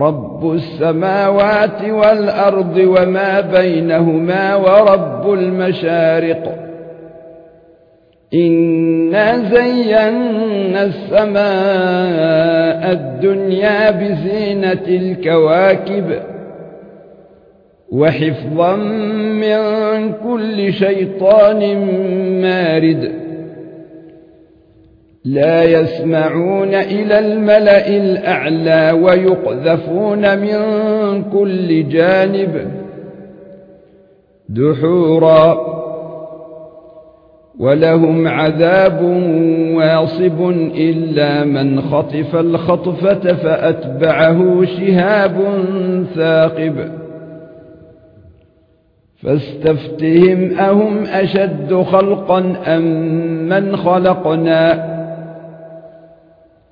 رب السماوات والارض وما بينهما ورب المشارق إنا زينا السماء الدنيا بزينة الكواكب وحفظا من كل شيطان مارد لا يسمعون إلى الملأ الأعلى ويقذفون من كل جانب دحورا ولهم عذاب واصب إلا من خطف الخطفة فأتبعه شهاب ثاقب فاستفتهم أهم أشد خلقا أم من خلقنا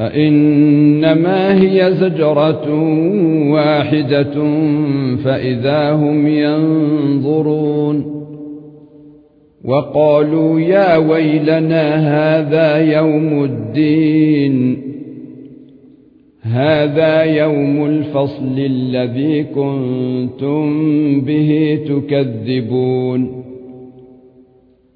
فإنما هي زجرة واحدة فإذا هم ينظرون وقالوا يا ويلنا هذا يوم الدين هذا يوم الفصل الذي كنتم به تكذبون